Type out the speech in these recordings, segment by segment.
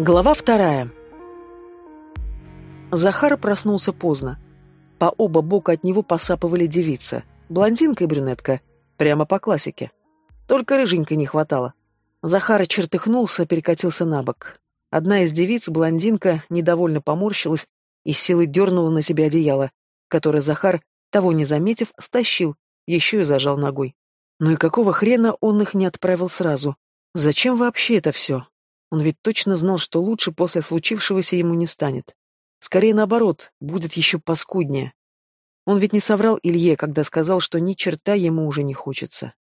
Глава вторая. Захар проснулся поздно. По оба бока от него посапывали девицы. Блондинка и брюнетка. Прямо по классике. Только рыженькой не хватало. Захар чертыхнулся, перекатился на бок. Одна из девиц, блондинка, недовольно поморщилась и силой дернула на себя одеяло, которое Захар, того не заметив, стащил, еще и зажал ногой. Ну и какого хрена он их не отправил сразу? Зачем вообще это все? Он ведь точно знал, что лучше после случившегося ему не станет. Скорее наоборот, будет еще паскуднее. Он ведь не соврал Илье, когда сказал, что ни черта ему уже не хочется.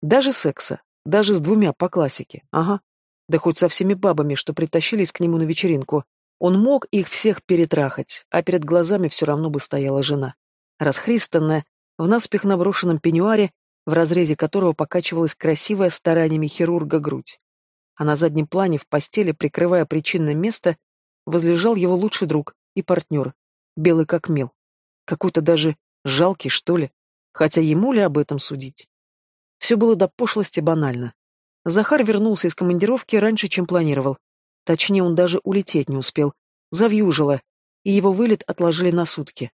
Даже секса, даже с двумя по классике, ага. Да хоть со всеми бабами, что притащились к нему на вечеринку. Он мог их всех перетрахать, а перед глазами все равно бы стояла жена. Расхристанная, в наспех наброшенном пеньюаре, в разрезе которого покачивалась красивая стараниями хирурга грудь а на заднем плане в постели, прикрывая причинное место, возлежал его лучший друг и партнер, белый как мел. Какой-то даже жалкий, что ли, хотя ему ли об этом судить? Все было до пошлости банально. Захар вернулся из командировки раньше, чем планировал. Точнее, он даже улететь не успел. Завьюжило, и его вылет отложили на сутки.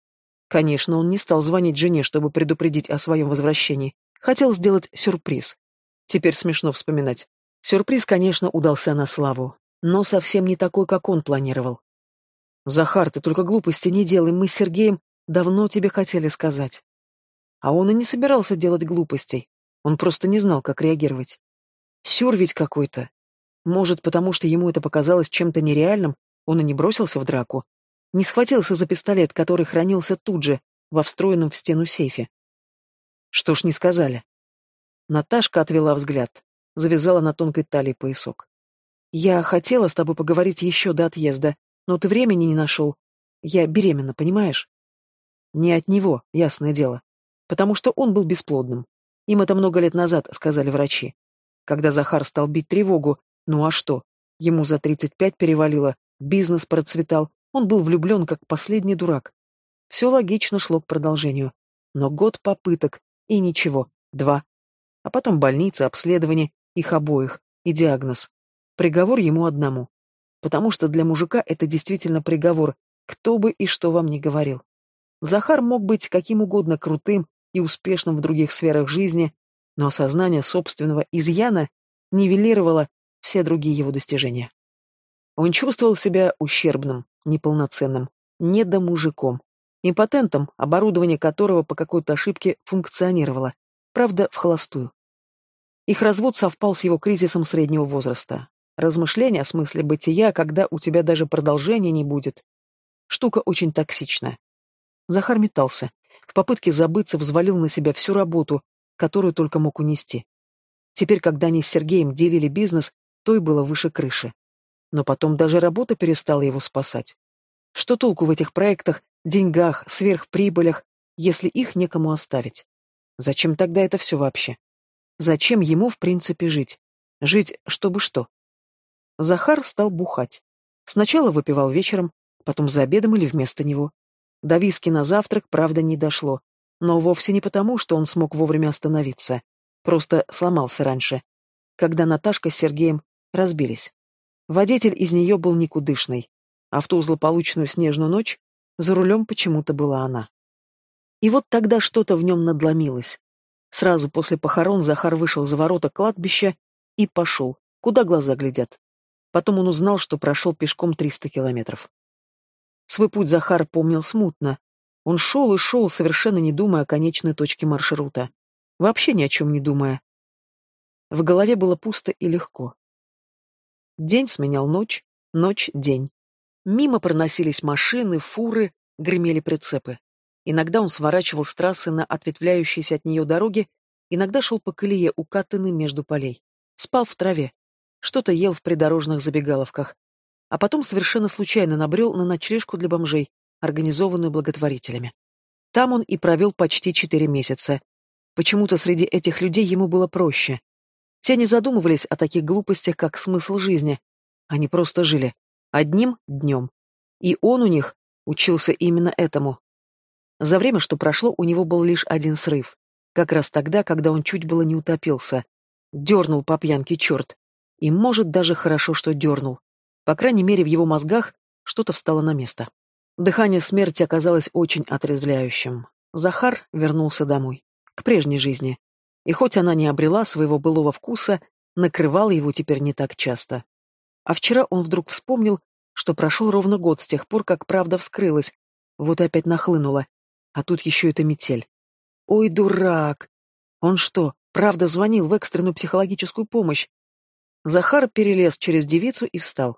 Конечно, он не стал звонить жене, чтобы предупредить о своем возвращении. Хотел сделать сюрприз. Теперь смешно вспоминать. Сюрприз, конечно, удался на славу, но совсем не такой, как он планировал. «Захар, ты только глупости не делай, мы с Сергеем давно тебе хотели сказать». А он и не собирался делать глупостей, он просто не знал, как реагировать. Сюр ведь какой-то. Может, потому что ему это показалось чем-то нереальным, он и не бросился в драку, не схватился за пистолет, который хранился тут же, во встроенном в стену сейфе. Что ж не сказали. Наташка отвела взгляд завязала на тонкой талии поясок. «Я хотела с тобой поговорить еще до отъезда, но ты времени не нашел. Я беременна, понимаешь?» «Не от него, ясное дело. Потому что он был бесплодным. Им это много лет назад сказали врачи. Когда Захар стал бить тревогу, ну а что? Ему за тридцать пять перевалило, бизнес процветал, он был влюблен, как последний дурак. Все логично шло к продолжению. Но год попыток, и ничего, два. А потом больница, обследование, их обоих, и диагноз. Приговор ему одному. Потому что для мужика это действительно приговор, кто бы и что вам ни говорил. Захар мог быть каким угодно крутым и успешным в других сферах жизни, но осознание собственного изъяна нивелировало все другие его достижения. Он чувствовал себя ущербным, неполноценным, недомужиком, импотентом, оборудование которого по какой-то ошибке функционировало, правда, в холостую. Их развод совпал с его кризисом среднего возраста. Размышления о смысле бытия, когда у тебя даже продолжения не будет. Штука очень токсичная. Захар метался. В попытке забыться взвалил на себя всю работу, которую только мог унести. Теперь, когда они с Сергеем делили бизнес, то и было выше крыши. Но потом даже работа перестала его спасать. Что толку в этих проектах, деньгах, сверхприбылях, если их некому оставить? Зачем тогда это все вообще? Зачем ему, в принципе, жить? Жить, чтобы что? Захар стал бухать. Сначала выпивал вечером, потом за обедом или вместо него. До виски на завтрак, правда, не дошло. Но вовсе не потому, что он смог вовремя остановиться. Просто сломался раньше. Когда Наташка с Сергеем разбились. Водитель из нее был никудышный. А в ту злополучную снежную ночь за рулем почему-то была она. И вот тогда что-то в нем надломилось. Сразу после похорон Захар вышел за ворота кладбища и пошел, куда глаза глядят. Потом он узнал, что прошел пешком 300 километров. Свой путь Захар помнил смутно. Он шел и шел, совершенно не думая о конечной точке маршрута. Вообще ни о чем не думая. В голове было пусто и легко. День сменял ночь, ночь — день. Мимо проносились машины, фуры, гремели прицепы. Иногда он сворачивал с трассы на ответвляющиеся от нее дороги, иногда шел по колее, укатанной между полей. Спал в траве. Что-то ел в придорожных забегаловках. А потом совершенно случайно набрел на ночлежку для бомжей, организованную благотворителями. Там он и провел почти четыре месяца. Почему-то среди этих людей ему было проще. Те не задумывались о таких глупостях, как смысл жизни. Они просто жили. Одним днем. И он у них учился именно этому. За время, что прошло, у него был лишь один срыв. Как раз тогда, когда он чуть было не утопился. Дернул по пьянке черт. И, может, даже хорошо, что дернул. По крайней мере, в его мозгах что-то встало на место. Дыхание смерти оказалось очень отрезвляющим. Захар вернулся домой, к прежней жизни. И хоть она не обрела своего былого вкуса, накрывала его теперь не так часто. А вчера он вдруг вспомнил, что прошел ровно год с тех пор, как правда вскрылась. Вот опять нахлынула. А тут еще эта метель. Ой, дурак! Он что, правда звонил в экстренную психологическую помощь? Захар перелез через девицу и встал.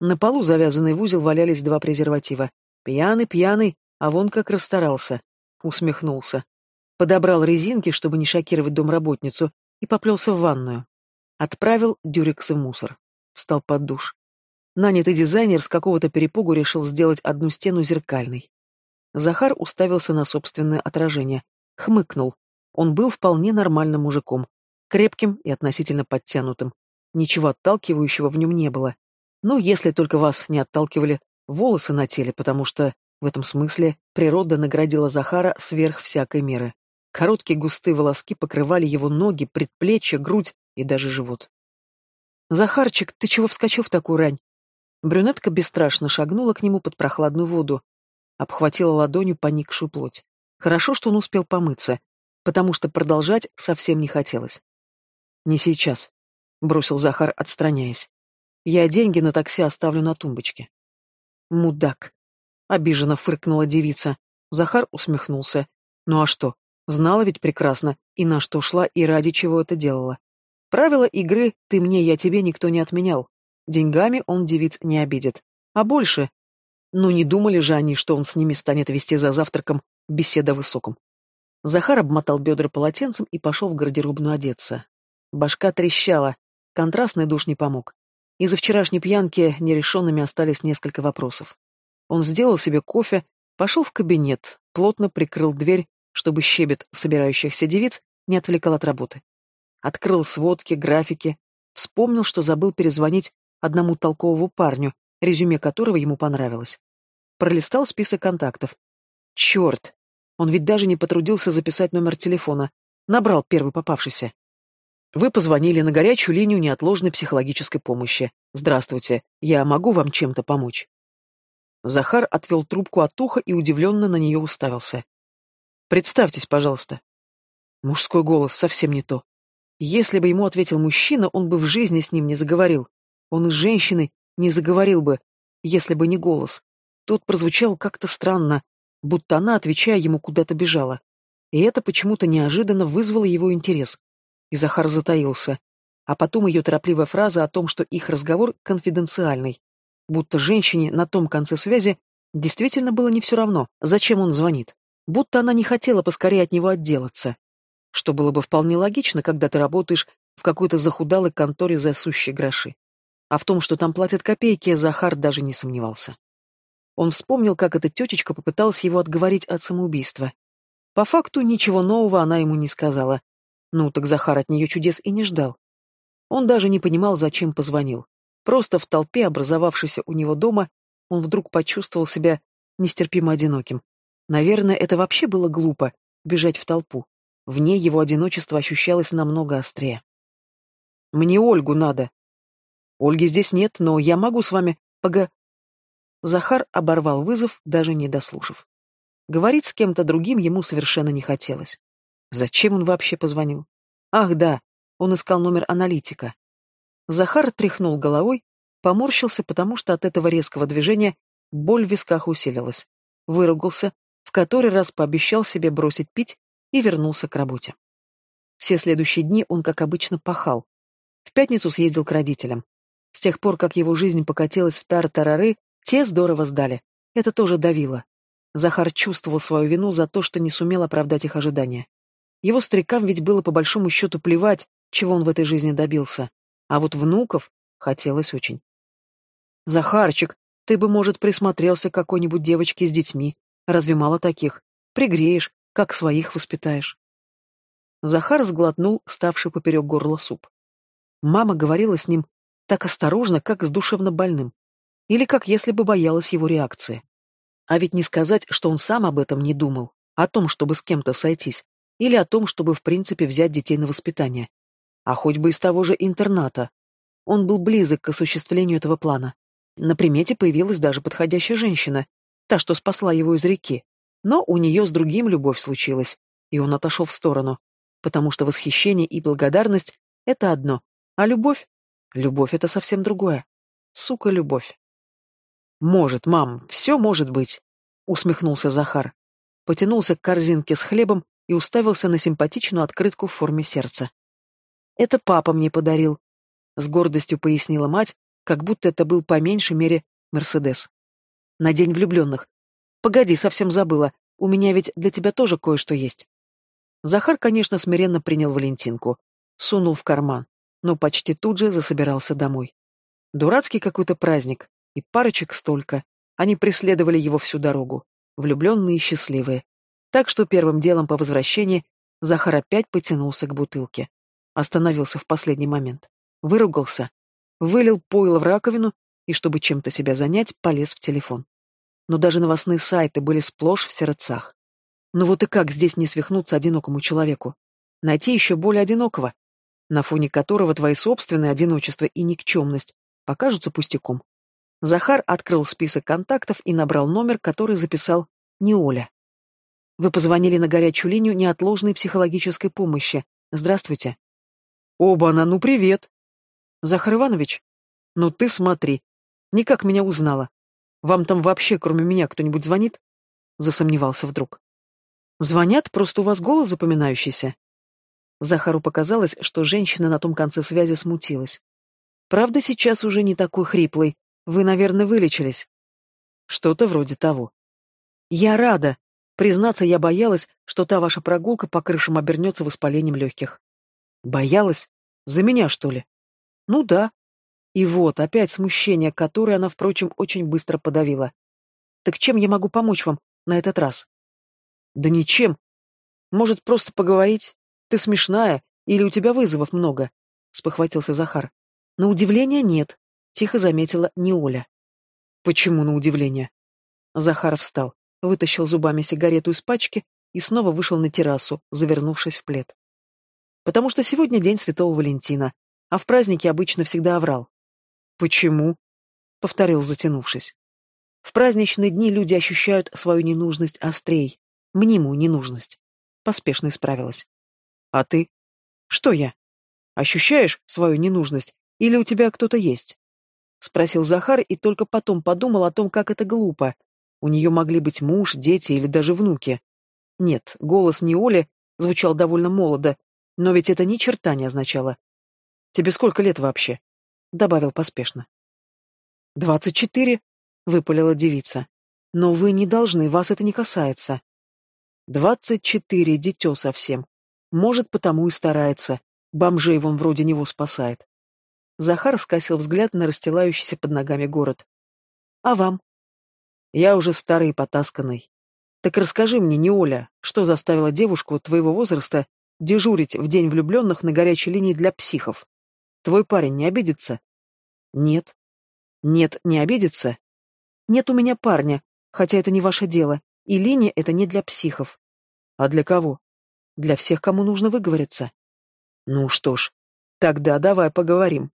На полу, завязанный в узел, валялись два презерватива. Пьяный, пьяный, а вон как расстарался. Усмехнулся. Подобрал резинки, чтобы не шокировать домработницу, и поплелся в ванную. Отправил дюрексы в мусор. Встал под душ. Нанятый дизайнер с какого-то перепугу решил сделать одну стену зеркальной. Захар уставился на собственное отражение. Хмыкнул. Он был вполне нормальным мужиком. Крепким и относительно подтянутым. Ничего отталкивающего в нем не было. Ну, если только вас не отталкивали волосы на теле, потому что в этом смысле природа наградила Захара сверх всякой меры. Короткие густые волоски покрывали его ноги, предплечья, грудь и даже живот. «Захарчик, ты чего вскочил в такую рань?» Брюнетка бесстрашно шагнула к нему под прохладную воду, обхватила ладонью поникшую плоть. Хорошо, что он успел помыться, потому что продолжать совсем не хотелось. «Не сейчас», — бросил Захар, отстраняясь. Я деньги на такси оставлю на тумбочке. Мудак. Обиженно фыркнула девица. Захар усмехнулся. Ну а что? Знала ведь прекрасно, и на что шла, и ради чего это делала. Правила игры «ты мне, я тебе» никто не отменял. Деньгами он девиц не обидит. А больше? Ну не думали же они, что он с ними станет вести за завтраком беседа высоком. Захар обмотал бедра полотенцем и пошел в гардеробную одеться. Башка трещала, контрастный душ не помог. Из-за вчерашней пьянки нерешенными остались несколько вопросов. Он сделал себе кофе, пошел в кабинет, плотно прикрыл дверь, чтобы щебет собирающихся девиц не отвлекал от работы. Открыл сводки, графики, вспомнил, что забыл перезвонить одному толковому парню, резюме которого ему понравилось. Пролистал список контактов. Черт! Он ведь даже не потрудился записать номер телефона. Набрал первый попавшийся. Вы позвонили на горячую линию неотложной психологической помощи. Здравствуйте, я могу вам чем-то помочь?» Захар отвел трубку от уха и удивленно на нее уставился. «Представьтесь, пожалуйста». Мужской голос совсем не то. Если бы ему ответил мужчина, он бы в жизни с ним не заговорил. Он с женщиной не заговорил бы, если бы не голос. Тот прозвучал как-то странно, будто она, отвечая ему, куда-то бежала. И это почему-то неожиданно вызвало его интерес и Захар затаился. А потом ее торопливая фраза о том, что их разговор конфиденциальный. Будто женщине на том конце связи действительно было не все равно, зачем он звонит. Будто она не хотела поскорее от него отделаться. Что было бы вполне логично, когда ты работаешь в какой-то захудалой конторе за сущие гроши. А в том, что там платят копейки, Захар даже не сомневался. Он вспомнил, как эта тетечка попыталась его отговорить от самоубийства. По факту ничего нового она ему не сказала, ну, так Захар от нее чудес и не ждал. Он даже не понимал, зачем позвонил. Просто в толпе, образовавшейся у него дома, он вдруг почувствовал себя нестерпимо одиноким. Наверное, это вообще было глупо — бежать в толпу. В ней его одиночество ощущалось намного острее. «Мне Ольгу надо». «Ольги здесь нет, но я могу с вами пога...» Захар оборвал вызов, даже не дослушав. Говорить с кем-то другим ему совершенно не хотелось. Зачем он вообще позвонил? Ах, да, он искал номер аналитика. Захар тряхнул головой, поморщился, потому что от этого резкого движения боль в висках усилилась. Выругался, в который раз пообещал себе бросить пить и вернулся к работе. Все следующие дни он, как обычно, пахал. В пятницу съездил к родителям. С тех пор, как его жизнь покатилась в тар-тарары, те здорово сдали. Это тоже давило. Захар чувствовал свою вину за то, что не сумел оправдать их ожидания. Его старикам ведь было по большому счету плевать, чего он в этой жизни добился. А вот внуков хотелось очень. «Захарчик, ты бы, может, присмотрелся к какой-нибудь девочке с детьми. Разве мало таких? Пригреешь, как своих воспитаешь». Захар сглотнул ставший поперек горла суп. Мама говорила с ним так осторожно, как с душевно больным. Или как если бы боялась его реакции. А ведь не сказать, что он сам об этом не думал, о том, чтобы с кем-то сойтись, или о том, чтобы в принципе взять детей на воспитание. А хоть бы из того же интерната. Он был близок к осуществлению этого плана. На примете появилась даже подходящая женщина, та, что спасла его из реки. Но у нее с другим любовь случилась, и он отошел в сторону, потому что восхищение и благодарность — это одно, а любовь? Любовь — это совсем другое. Сука, любовь. «Может, мам, все может быть», — усмехнулся Захар. Потянулся к корзинке с хлебом и уставился на симпатичную открытку в форме сердца. «Это папа мне подарил», — с гордостью пояснила мать, как будто это был по меньшей мере Мерседес. «На день влюбленных. Погоди, совсем забыла. У меня ведь для тебя тоже кое-что есть». Захар, конечно, смиренно принял Валентинку, сунул в карман, но почти тут же засобирался домой. Дурацкий какой-то праздник, и парочек столько. Они преследовали его всю дорогу, влюбленные и счастливые. Так что первым делом по возвращении Захар опять потянулся к бутылке. Остановился в последний момент. Выругался. Вылил пойло в раковину и, чтобы чем-то себя занять, полез в телефон. Но даже новостные сайты были сплошь в сердцах. Ну вот и как здесь не свихнуться одинокому человеку? Найти еще более одинокого, на фоне которого твои собственные одиночество и никчемность покажутся пустяком. Захар открыл список контактов и набрал номер, который записал не Оля. Вы позвонили на горячую линию неотложной психологической помощи. Здравствуйте. Оба-на, ну привет. Захар Иванович? Ну ты смотри. Никак меня узнала. Вам там вообще, кроме меня, кто-нибудь звонит? Засомневался вдруг. Звонят, просто у вас голос запоминающийся. Захару показалось, что женщина на том конце связи смутилась. Правда, сейчас уже не такой хриплый, вы, наверное, вылечились. Что-то вроде того. Я рада. Признаться, я боялась, что та ваша прогулка по крышам обернется воспалением легких. Боялась? За меня, что ли? Ну да. И вот, опять смущение, которое она, впрочем, очень быстро подавила. Так чем я могу помочь вам на этот раз? Да ничем. Может, просто поговорить? Ты смешная, или у тебя вызовов много? Спохватился Захар. На удивление нет. Тихо заметила не Оля. Почему на удивление? Захаров встал, вытащил зубами сигарету из пачки и снова вышел на террасу, завернувшись в плед. Потому что сегодня день Святого Валентина, а в празднике обычно всегда оврал. Почему? Повторил, затянувшись. В праздничные дни люди ощущают свою ненужность острей, мнимую ненужность. Поспешно исправилась. А ты? Что я? Ощущаешь свою ненужность? Или у тебя кто-то есть? — спросил Захар и только потом подумал о том, как это глупо. У нее могли быть муж, дети или даже внуки. Нет, голос не Оли звучал довольно молодо, но ведь это ни черта не означало. «Тебе сколько лет вообще?» — добавил поспешно. «Двадцать четыре», — выпалила девица. «Но вы не должны, вас это не касается». «Двадцать четыре, дитё совсем. Может, потому и старается. Бомжей вон вроде него спасает». Захар скосил взгляд на расстилающийся под ногами город. «А вам?» «Я уже старый и потасканный. Так расскажи мне, не Оля, что заставило девушку твоего возраста дежурить в день влюбленных на горячей линии для психов? Твой парень не обидится?» «Нет». «Нет, не обидится?» «Нет у меня парня, хотя это не ваше дело, и линия это не для психов». «А для кого?» «Для всех, кому нужно выговориться». «Ну что ж, тогда давай поговорим.